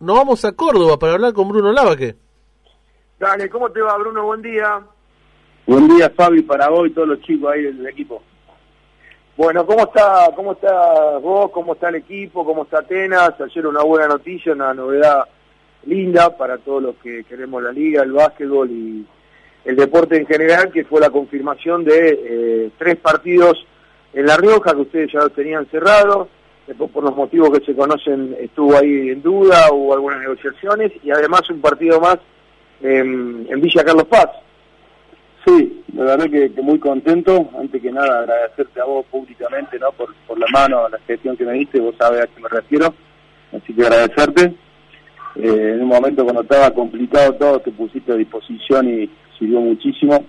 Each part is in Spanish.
nos vamos a Córdoba para hablar con Bruno Lavaque. Dale, ¿cómo te va, Bruno? Buen día. Buen día, Fabi, para vos y todos los chicos ahí del equipo. Bueno, ¿cómo está, cómo está vos? ¿Cómo está el equipo? ¿Cómo está Atenas? Ayer una buena noticia, una novedad linda para todos los que queremos la liga, el básquetbol y el deporte en general, que fue la confirmación de eh, tres partidos en La Rioja que ustedes ya tenían cerrado. Después, por los motivos que se conocen, estuvo ahí en duda, hubo algunas negociaciones y además un partido más en, en Villa Carlos Paz. Sí, la verdad que, que, muy contento. Antes que nada, agradecerte a vos públicamente ¿no? por, por la mano, la gestión que me diste, vos sabés a qué me refiero. Así que agradecerte. Eh, en un momento cuando estaba complicado todo, te pusiste a disposición y sirvió muchísimo.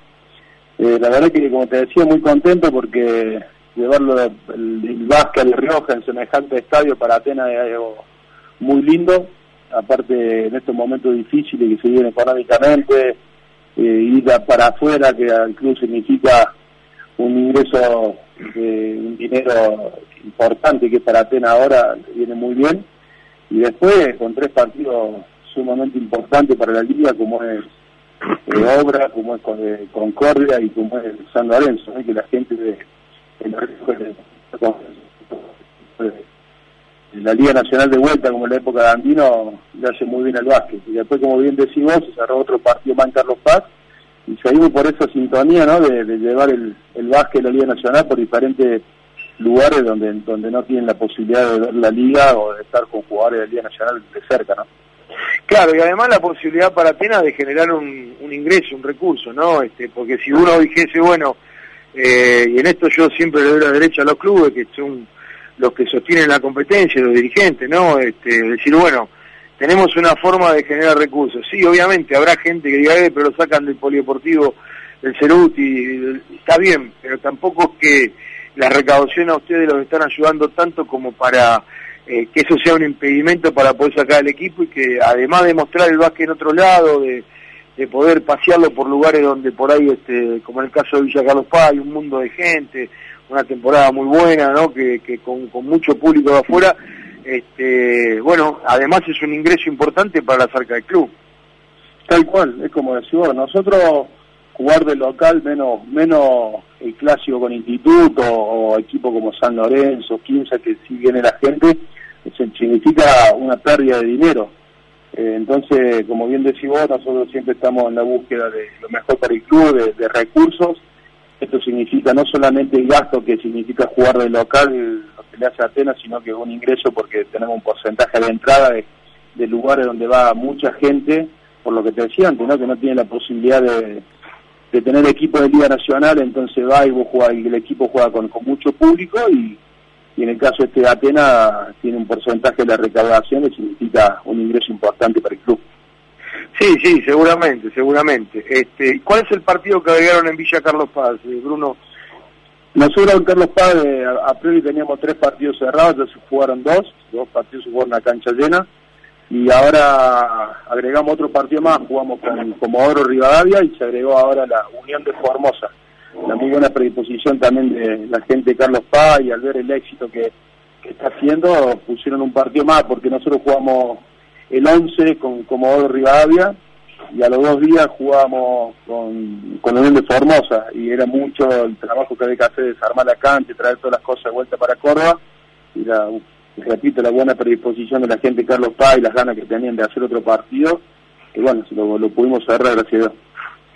Eh, la verdad que, como te decía, muy contento porque llevarlo el, el básquet de Rioja en semejante estadio para Atenas es algo muy lindo. Aparte, en estos momentos difíciles que se viven económicamente, eh, ir para afuera, que al club significa un ingreso de un dinero importante que para Atenas ahora viene muy bien. Y después con tres partidos sumamente importantes para la liga, como es eh, Obra, como es eh, Concordia y como es San Lorenzo, que la gente de, de, de la Liga Nacional de Vuelta, como en la época de Andino, le hace muy bien al básquet. Y después, como bien decimos, se cerró otro partido más en Carlos Paz, y seguimos por esa sintonía, ¿no?, de, llevar el, el básquet de la Liga Nacional por diferentes lugares donde donde no tienen la posibilidad de ver la liga o de estar con jugadores de la Liga Nacional de cerca, ¿no? Claro, y además la posibilidad para Atenas de generar un, un ingreso, un recurso, ¿no? Este, porque si uno dijese, bueno, eh, y en esto yo siempre le doy la derecha a los clubes, que son los que sostienen la competencia, los dirigentes, ¿no? Este, decir, bueno, tenemos una forma de generar recursos. Sí, obviamente, habrá gente que diga, eh, pero lo sacan del polideportivo del Ceruti, está bien, pero tampoco es que la recaudación a ustedes los están ayudando tanto como para eh, que eso sea un impedimento para poder sacar al equipo y que además de mostrar el básquet en otro lado, de, de poder pasearlo por lugares donde por ahí, este, como en el caso de Villa Carlos Paz, hay un mundo de gente, una temporada muy buena, ¿no? que, que con, con mucho público de afuera, este, bueno, además es un ingreso importante para la cerca del club. Tal cual, es como decimos, nosotros jugar de local menos menos el clásico con instituto o equipo como San Lorenzo, 15 que si viene la gente, significa una pérdida de dinero. Eh, entonces, como bien decís vos, nosotros siempre estamos en la búsqueda de lo mejor para el club, de, recursos. Esto significa no solamente el gasto que significa jugar de local, lo que le hace a Atenas, sino que un ingreso porque tenemos un porcentaje de entrada de, de lugares donde va mucha gente, por lo que te decía antes, ¿no? que no tiene la posibilidad de, de tener equipo de Liga Nacional, entonces va y vos jugás, y el equipo juega con, con mucho público y, y, en el caso este de Atenas tiene un porcentaje de la recaudación que significa un ingreso importante para el club. Sí, sí, seguramente, seguramente. Este, ¿Cuál es el partido que agregaron en Villa Carlos Paz, eh, Bruno? Nosotros en Carlos Paz eh, a, a priori teníamos tres partidos cerrados, ya se jugaron dos, dos partidos se jugaron a cancha llena y ahora agregamos otro partido más, jugamos con Comodoro Rivadavia y se agregó ahora la Unión de Formosa. La muy buena predisposición también de la gente de Carlos Paz y al ver el éxito que, que está haciendo, pusieron un partido más porque nosotros jugamos el 11 con Comodoro Rivadavia y a los dos días jugábamos con, con Unión de Formosa y era mucho el trabajo que había que hacer, desarmar la cancha, traer todas las cosas de vuelta para Córdoba y repito, la buena predisposición de la gente Carlos Paz y las ganas que tenían de hacer otro partido, y bueno, lo, lo pudimos cerrar, gracias a Dios.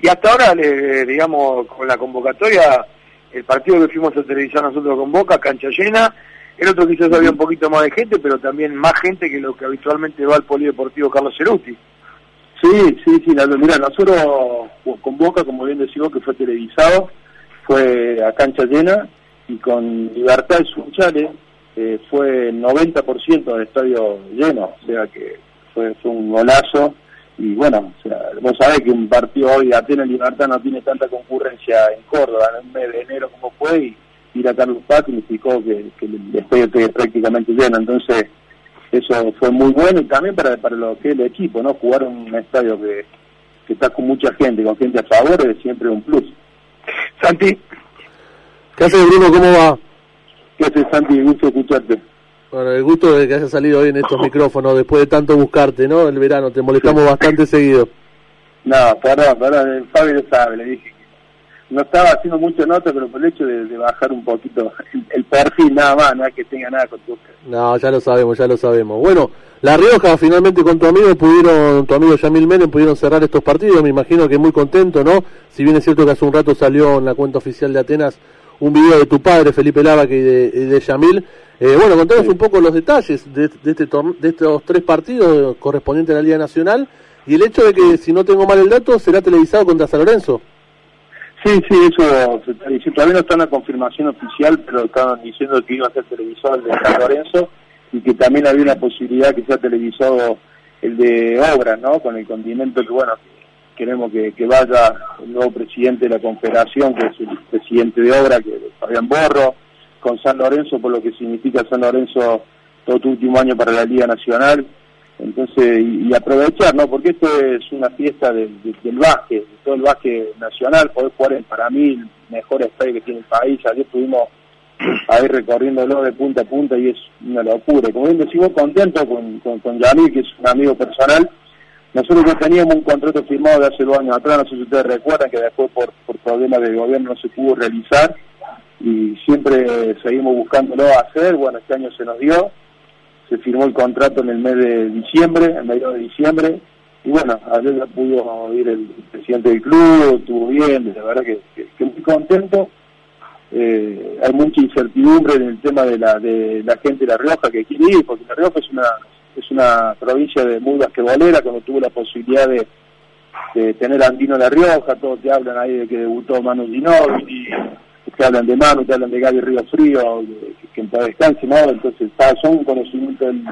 Y hasta ahora, le, digamos, con la convocatoria, el partido que fuimos a televisar nosotros con Boca, cancha llena, el otro quizás había un poquito más de gente, pero también más gente que lo que habitualmente va al Polideportivo Carlos Ceruti. Sí, sí, sí, la, mira, nosotros con Boca, como bien decimos, que fue televisado, fue a cancha llena, y con Libertad y Sunchales, eh, fue 90% del estadio lleno, o sea que fue, fue un golazo. Y bueno, o sea, vos sabés que un partido hoy Atenas Libertad no tiene tanta concurrencia en Córdoba en el mes de enero como fue, y ir a Carlos Paz significó que, que el estadio esté prácticamente lleno. Entonces, eso fue muy bueno y también para, para lo que es el equipo, ¿no? Jugar en un estadio que, que está con mucha gente, con gente a favor, es siempre un plus. Santi. ¿Qué haces, Bruno? ¿Cómo va? ¿Qué haces, Santi? Gusto escucharte. Bueno, el gusto de que haya salido hoy en estos micrófonos después de tanto buscarte, ¿no? El verano, te molestamos bastante seguido. No, perdón, perdón, Fabio lo sabe, le dije que no estaba haciendo mucho nota, pero por el hecho de, bajar un poquito el, perfil nada más, no es que tenga nada con tu... No, ya lo sabemos, ya lo sabemos. Bueno, La Rioja finalmente con tu amigo pudieron, tu amigo Yamil Menem pudieron cerrar estos partidos, me imagino que muy contento, ¿no? Si bien es cierto que hace un rato salió en la cuenta oficial de Atenas un video de tu padre, Felipe Lavaque, y de, de Yamil, eh, bueno, contanos un poco los detalles de, este de estos tres partidos correspondientes a la Liga Nacional y el hecho de que, si no tengo mal el dato, será televisado contra San Lorenzo. Sí, sí, eso se está diciendo. Todavía no está en la confirmación oficial, pero estaban diciendo que iba a ser televisado el de San Lorenzo y que también había una posibilidad que sea televisado el de Obras, ¿no? Con el condimento que, bueno, queremos que, vaya el nuevo presidente de la Confederación, que es el presidente de Obra, que es Fabián Borro con San Lorenzo por lo que significa San Lorenzo todo tu último año para la Liga Nacional. Entonces, y, aprovechar, ¿no? Porque esto es una fiesta del básquet, de todo el básquet nacional, poder jugar en, para mí, el mejor estadio que tiene el país. Ayer estuvimos ahí recorriéndolo de punta a punta y es una locura. Como bien decimos, contento con, con, con que es un amigo personal. Nosotros ya teníamos un contrato firmado de hace dos años atrás, no sé si ustedes recuerdan que después por, problemas de gobierno no se pudo realizar y siempre seguimos buscándolo hacer. Bueno, este año se nos dio, se firmó el contrato en el mes de diciembre, en medio de diciembre, y bueno, ayer ya pudo ir el presidente del club, estuvo bien, la verdad que, que, muy contento. Eh, hay mucha incertidumbre en el tema de la, de la gente de La Rioja que quiere ir, porque La Rioja es una es una provincia de muy basquetbolera, cuando tuvo la posibilidad de, de tener a Andino La Rioja, todos te hablan ahí de que debutó Manu Ginóbili, te hablan de Manu, te hablan de Gaby Río Frío, que, en paz descanse, ¿no? Entonces, son conocimiento del,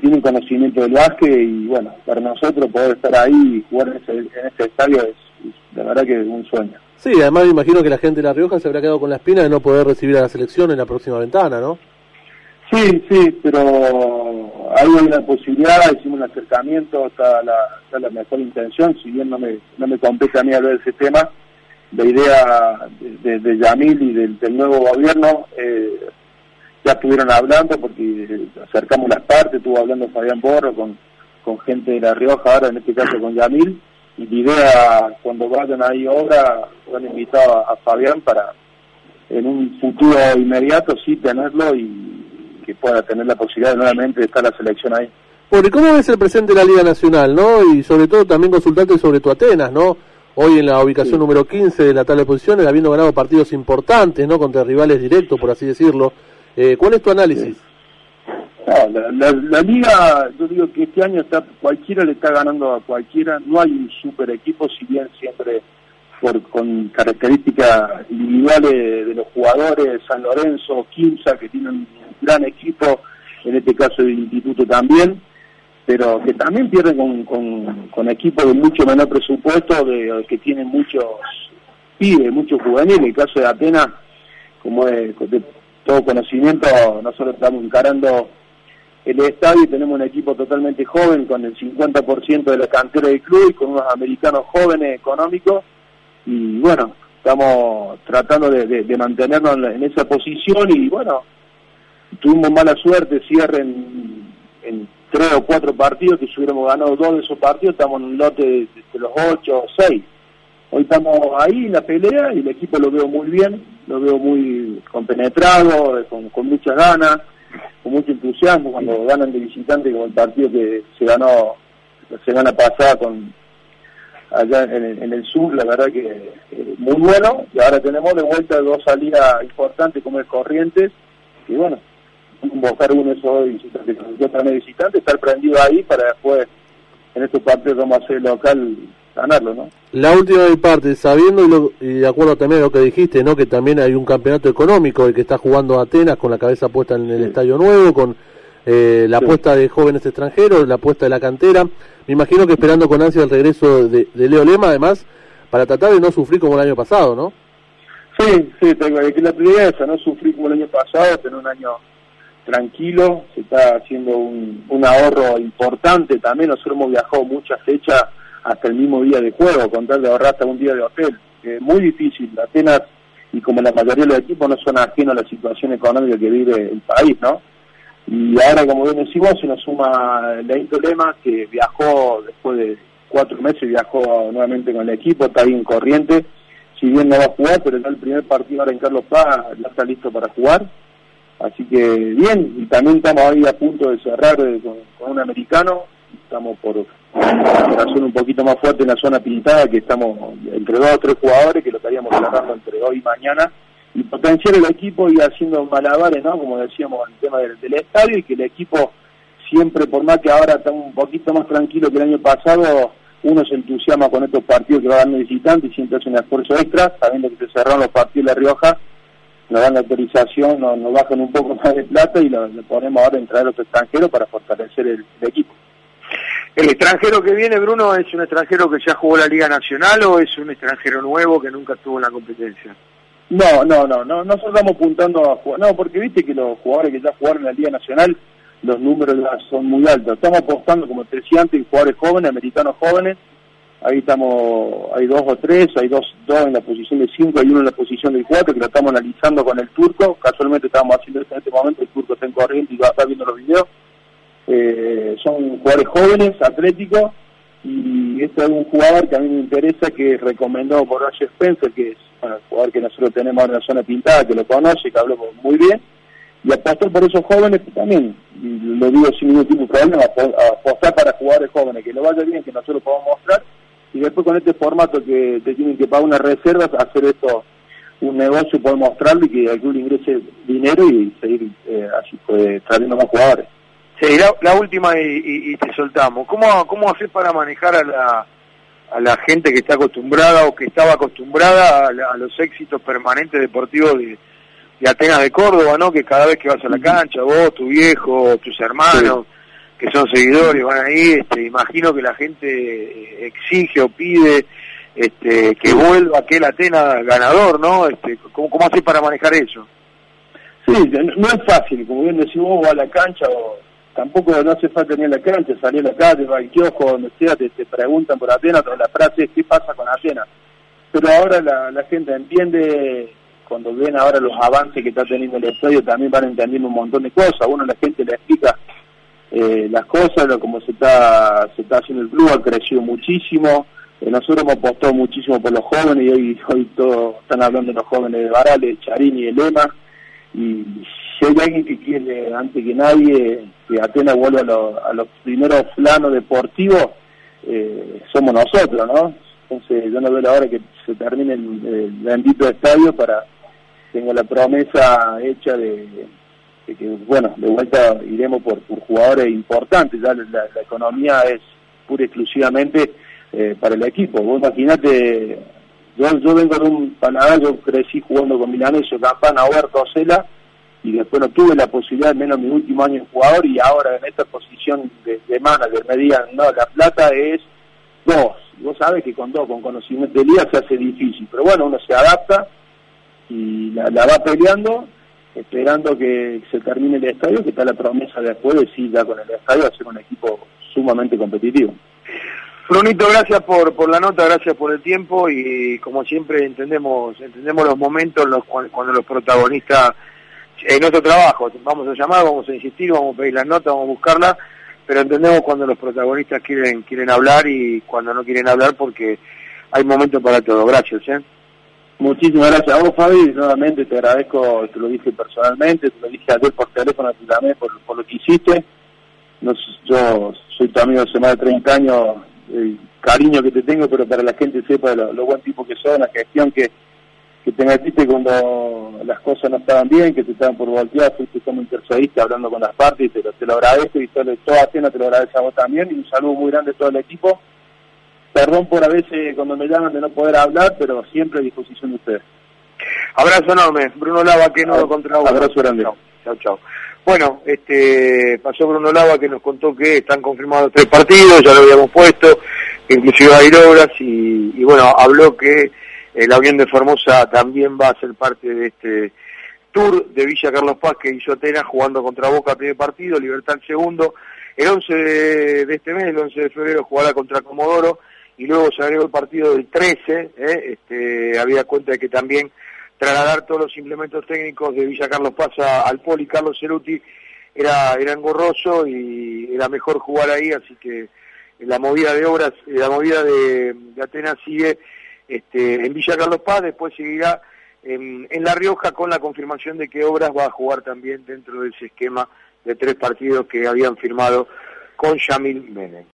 tienen conocimiento del básquet y bueno, para nosotros poder estar ahí y jugar en ese, en ese estadio es, la verdad que es un sueño. Sí, además me imagino que la gente de La Rioja se habrá quedado con la espina de no poder recibir a la selección en la próxima ventana, ¿no? Sí, sí, pero ahí hay una posibilidad, hicimos un acercamiento, está la, está la mejor intención, si bien no me, no me compete a mí hablar de ese tema, la idea de, Yamil y del, nuevo gobierno eh, ya estuvieron hablando porque acercamos las partes, estuvo hablando Fabián Borro con, con gente de La Rioja, ahora en este caso con Yamil, y la idea cuando vayan ahí ahora, han invitado a, Fabián para en un futuro inmediato sí tenerlo y que pueda tener la posibilidad nuevamente de estar la selección ahí. Bueno, cómo ves el presente de la Liga Nacional, no? Y sobre todo también consultarte sobre tu Atenas, ¿no? hoy en la ubicación número 15 de la tabla de posiciones, habiendo ganado partidos importantes, ¿no? Contra rivales directos, por así decirlo. Eh, ¿Cuál es tu análisis? la, liga, yo digo que este año está cualquiera le está ganando a cualquiera, no hay un super equipo, si bien siempre por, con características individuales de los jugadores, San Lorenzo, Quimsa, que tienen gran equipo, en este caso el Instituto también, pero que también pierden con, con, equipos de mucho menor presupuesto, de, que tienen muchos pibes, muchos juveniles. En el caso de Atenas, como es de todo conocimiento, nosotros estamos encarando el estadio y tenemos un equipo totalmente joven, con el 50% de la cantera del club y con unos americanos jóvenes económicos. Y bueno, estamos tratando de, mantenernos en, esa posición y bueno, tuvimos mala suerte, cierren en tres o cuatro partidos, que si hubiéramos ganado dos de esos partidos, estamos en un lote de, los ocho o seis. Hoy estamos ahí en la pelea y el equipo lo veo muy bien, lo veo muy compenetrado, con, con muchas ganas, con mucho entusiasmo cuando ganan de visitante como el partido que se ganó la semana pasada con allá en el, sur, la verdad que muy bueno, y ahora tenemos de vuelta dos salidas importantes como es Corrientes, y bueno, buscar uno yo también visitante, estar prendido ahí para después, en estos partidos vamos a hacer local, ganarlo, ¿no? La última de parte, sabiendo y, de acuerdo también a lo que dijiste, ¿no? Que también hay un campeonato económico, el que está jugando Atenas con la cabeza puesta en el Estadio Nuevo, con eh, la apuesta de jóvenes extranjeros, la apuesta de la cantera. Me imagino que esperando con ansia el regreso de, Leo Lema, además, para tratar de no sufrir como el año pasado, ¿no? Sí, sí, tengo que la prioridad es no sufrir como el año pasado, tener un año tranquilo, se está haciendo un, ahorro importante también, nosotros hemos viajado muchas fechas hasta el mismo día de juego, con tal de ahorrar hasta un día de hotel. es muy difícil, Atenas y como la mayoría de los equipos no son ajenos a la situación económica que vive el país, ¿no? Y ahora, como bien decimos, se nos suma Leito Lema, que viajó después de cuatro meses, viajó nuevamente con el equipo, está ahí en corriente. Si bien no va a jugar, pero ya el primer partido ahora en Carlos Paz ya está listo para jugar. Así que bien, y también estamos ahí a punto de cerrar con, un americano. Estamos por zona un poquito más fuerte en la zona pintada, que estamos entre dos o tres jugadores, que lo estaríamos cerrando entre hoy y mañana y potenciar el equipo y haciendo malabares, ¿no? Como decíamos, el tema del, estadio y que el equipo siempre, por más que ahora está un poquito más tranquilo que el año pasado, uno se entusiasma con estos partidos que va dando visitantes y siempre hace un esfuerzo extra, sabiendo que se cerraron los partidos de La Rioja, nos dan la autorización, nos, bajan un poco más de plata y lo, ponemos ahora en traer a los extranjeros para fortalecer el, equipo. ¿El extranjero que viene, Bruno, es un extranjero que ya jugó la Liga Nacional o es un extranjero nuevo que nunca estuvo en la competencia? No, no, no, no, nosotros estamos apuntando a jugar, no, porque viste que los jugadores que ya jugaron en la Liga Nacional, los números ya son muy altos. Estamos apostando, como te decía antes, en jugadores jóvenes, americanos jóvenes. Ahí estamos, hay dos o tres, hay dos, dos en la posición de cinco, hay uno en la posición de cuatro, que lo estamos analizando con el turco. Casualmente estamos haciendo esto en este momento, el turco está en corriente y va a estar viendo los videos. Eh, son jugadores jóvenes, atléticos, y este es un jugador que a mí me interesa, que es recomendado por Roger Spencer, que es bueno, el jugador que nosotros tenemos en la zona pintada, que lo conoce, que habló muy bien, y apostar por esos jóvenes que también, lo digo sin ningún tipo de problema, apostar para jugadores jóvenes, que lo vaya bien, que nosotros podamos mostrar, y después con este formato que te tienen que pagar unas reservas, hacer esto un negocio, poder mostrarlo y que el club ingrese dinero y seguir eh, así pues, trayendo más jugadores. Sí, la, última y, te soltamos. ¿Cómo, ¿Cómo hacer para manejar a la, a la gente que está acostumbrada o que estaba acostumbrada a, los éxitos permanentes deportivos de, Atenas de Córdoba, ¿no? Que cada vez que vas a la cancha, vos, tu viejo, tus hermanos, que son seguidores, van ahí, este, imagino que la gente eh, exige o pide este, que vuelva aquel Atenas ganador, ¿no? Este, ¿cómo, ¿Cómo para manejar eso? Sí, no es fácil, como bien decís vos, a la cancha o tampoco no hace falta ni en la cancha, salir a la calle, va al kiosco, donde sea, te, preguntan por Atenas, pero la frase es ¿qué pasa con Atenas? Pero ahora la, gente entiende, cuando ven ahora los avances que está teniendo el estadio, también van entendiendo un montón de cosas. Uno la gente le explica eh, las cosas, lo, como se está, se está haciendo el club, ha crecido muchísimo. Eh, nosotros hemos apostado muchísimo por los jóvenes y hoy, hoy todos están hablando de los jóvenes de Varales, Charini Lema. Y si hay alguien que quiere, antes que nadie, que Atenas vuelva a, los primeros planos deportivos, eh, somos nosotros, ¿no? Entonces yo no veo la hora que se termine el, bendito estadio para tengo la promesa hecha de, que, bueno, de vuelta iremos por, jugadores importantes, ya la, economía es pura y exclusivamente eh, para el equipo. Vos imaginate, yo, yo vengo de un Panamá, yo crecí jugando con Milanesio, Campana, Huerto, Cela, y después no tuve la posibilidad, menos mi último año en jugador, y ahora en esta posición de, de manager me digan, no, la plata es dos. Vos sabes que con dos, con conocimiento de liga se hace difícil, pero bueno, uno se adapta y la, va peleando, esperando que se termine el estadio, que está la promesa después de sí, ya con el estadio, hacer un equipo sumamente competitivo. Brunito, gracias por, por la nota, gracias por el tiempo y como siempre entendemos entendemos los momentos los, cuando los protagonistas en nuestro trabajo, vamos a llamar, vamos a insistir, vamos a pedir la nota, vamos a buscarla, pero entendemos cuando los protagonistas quieren quieren hablar y cuando no quieren hablar porque hay momentos para todo. Gracias. ¿eh? Muchísimas gracias a vos, Fabi. Nuevamente te agradezco, te lo dije personalmente, te lo dije ayer por teléfono, te por, por lo que hiciste. No, yo soy tu amigo hace más de 30 años, el cariño que te tengo, pero para la gente sepa lo, buen tipo que sos, la gestión que que te metiste cuando las cosas no estaban bien, que te estaban por voltear, fuiste como intercediste hablando con las partes, y te lo, agradezco y todo, toda Atena te lo agradece a vos también, y un saludo muy grande a todo el equipo. Perdón por a veces cuando me llaman de no poder hablar, pero siempre a disposición de ustedes. Abrazo enorme, Bruno Lava, que no lo contra Abrazo grande. Chao, chao. Bueno, este, pasó Bruno Lava que nos contó que están confirmados tres partidos, ya lo habíamos puesto, inclusive hay obras, y, y bueno, habló que el avión de Formosa también va a ser parte de este tour de Villa Carlos Paz que hizo Atenas jugando contra Boca primer partido, Libertad el segundo. El 11 de, este mes, el 11 de febrero, jugará contra Comodoro y luego se agregó el partido del 13. ¿eh? Este, había cuenta de que también trasladar todos los implementos técnicos de Villa Carlos Paz al Poli Carlos Ceruti era, engorroso y era mejor jugar ahí, así que la movida de obras, la movida de, Atenas sigue este, en Villa Carlos Paz, después seguirá en, en, La Rioja con la confirmación de que Obras va a jugar también dentro de ese esquema de tres partidos que habían firmado con Yamil Menem.